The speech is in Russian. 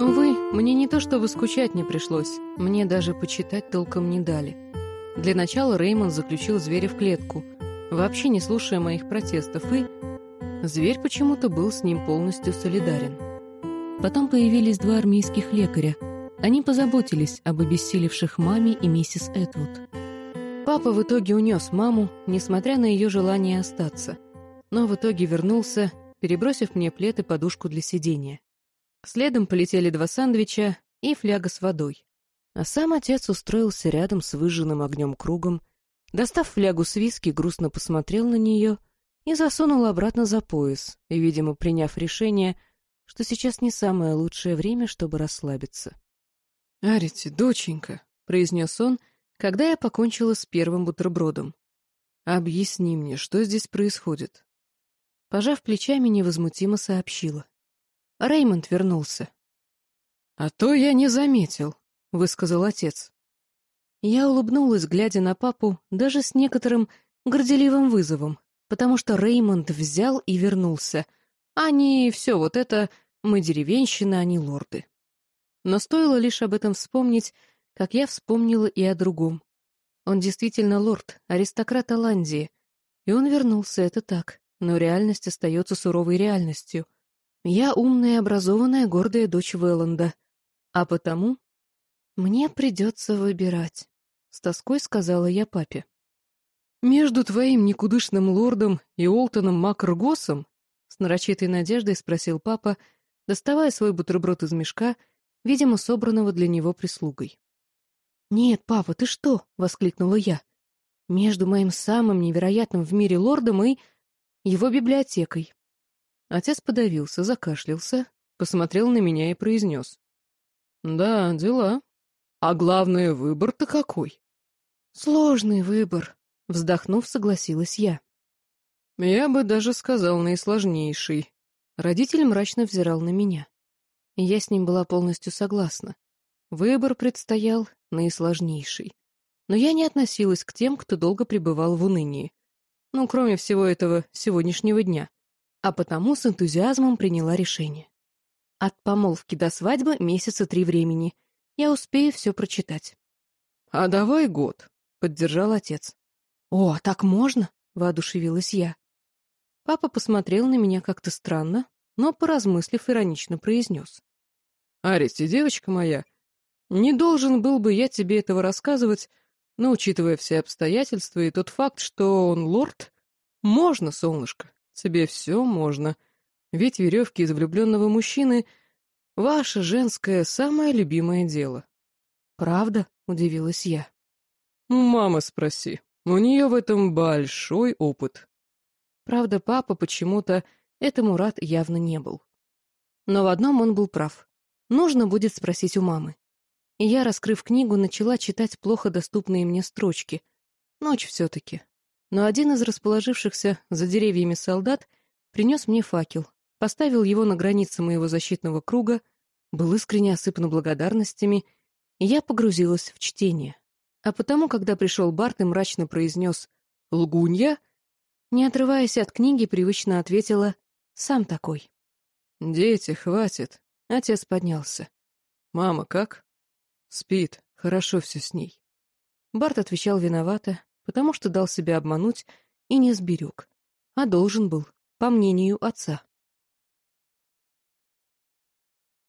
Мне не то чтобы скучать не пришлось, мне даже почитать толком не дали. Для начала Реймонд заключил зверя в клетку, вообще не слушая моих протестов, и... Зверь почему-то был с ним полностью солидарен. Потом появились два армейских лекаря. Они позаботились об обессилевших маме и миссис Этвуд. Папа в итоге унес маму, несмотря на ее желание остаться. Но в итоге вернулся, перебросив мне плед и подушку для сидения. Следом полетели два сандвича и фляга с водой. А сам отец устроился рядом с выжженным огнем кругом, достав флягу с виски, грустно посмотрел на нее и засунул обратно за пояс, видимо, приняв решение, что сейчас не самое лучшее время, чтобы расслабиться. «Арити, доченька», — произнес он, когда я покончила с первым бутербродом. «Объясни мне, что здесь происходит?» Пожав плечами, невозмутимо сообщила. Реймонд вернулся. «А то я не заметил», — высказал отец. Я улыбнулась, глядя на папу, даже с некоторым горделивым вызовом, потому что Реймонд взял и вернулся, не все вот это «мы деревенщина, а не лорды». Но стоило лишь об этом вспомнить, как я вспомнила и о другом. Он действительно лорд, аристократ Оландии. И он вернулся, это так, но реальность остается суровой реальностью. Я умная, образованная, гордая дочь Велланда. А потому мне придется выбирать, — с тоской сказала я папе. «Между твоим никудышным лордом и Олтоном Макргосом?» — с нарочитой надеждой спросил папа, доставая свой бутерброд из мешка, видимо, собранного для него прислугой. «Нет, папа, ты что?» — воскликнула я. «Между моим самым невероятным в мире лордом и его библиотекой». Отец подавился, закашлялся, посмотрел на меня и произнес. «Да, дела. А главное, выбор-то какой?» «Сложный выбор», — вздохнув, согласилась я. «Я бы даже сказал наисложнейший». Родитель мрачно взирал на меня. Я с ним была полностью согласна. Выбор предстоял наисложнейший. Но я не относилась к тем, кто долго пребывал в унынии. Ну, кроме всего этого сегодняшнего дня. А потому с энтузиазмом приняла решение. От помолвки до свадьбы месяца три времени. Я успею все прочитать. — А давай год, — поддержал отец. — О, так можно? — воодушевилась я. Папа посмотрел на меня как-то странно, но, поразмыслив, иронично произнес. — Аристи, девочка моя, не должен был бы я тебе этого рассказывать, но, учитывая все обстоятельства и тот факт, что он лорд, можно, солнышко, тебе все можно. Ведь веревки из влюбленного мужчины — ваше женское самое любимое дело. «Правда?» — удивилась я. «Мама спроси. У нее в этом большой опыт». Правда, папа почему-то этому рад явно не был. Но в одном он был прав. Нужно будет спросить у мамы и я, раскрыв книгу, начала читать плохо доступные мне строчки. Ночь все-таки. Но один из расположившихся за деревьями солдат принес мне факел, поставил его на границе моего защитного круга, был искренне осыпан благодарностями, и я погрузилась в чтение. А потому, когда пришел Барт и мрачно произнес «Лгунья», не отрываясь от книги, привычно ответила «Сам такой». «Дети, хватит». Отец поднялся. «Мама, как?» Спит, хорошо все с ней. Барт отвечал виновато, потому что дал себя обмануть и не сберег, а должен был, по мнению отца.